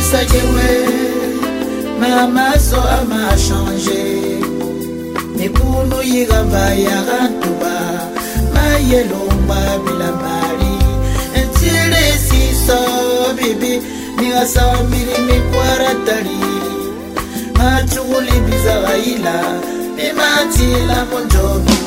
obebisaki we ma maso ama change mikulu yiramba yara ntuba mayelomba bilambali ntilesiso bibi mirasawa mbili mikwaratali matukuli bizawaila mimatila monjomi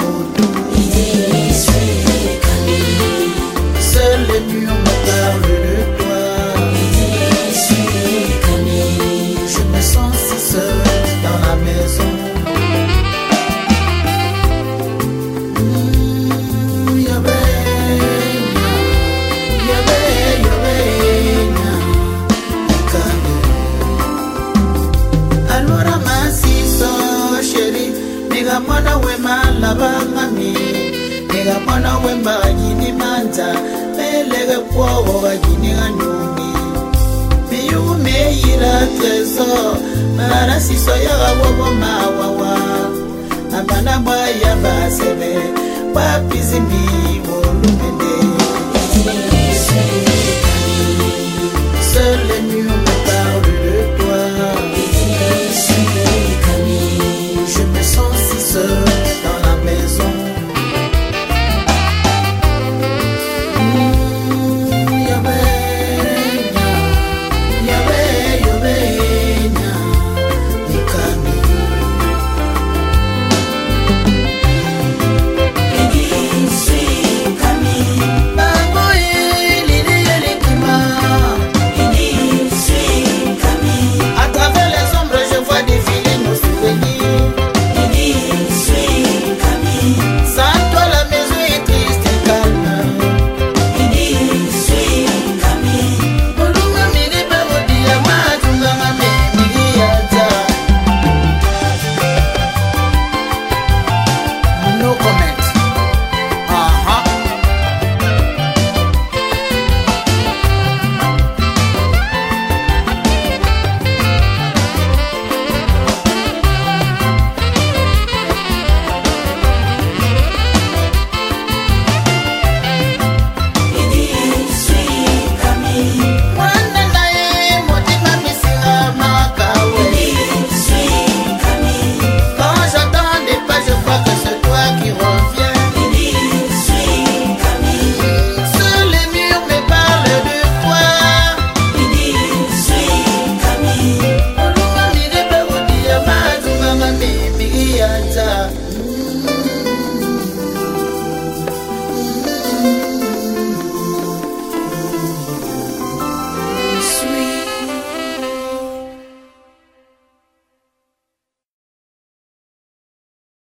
ega mwana wema labangami ega mwana wema gini manza melege kwoga gini ganungi miyugu meyira teso mara siso yaga wobo mawawa abana bwaya basebe. Bapizimbiwa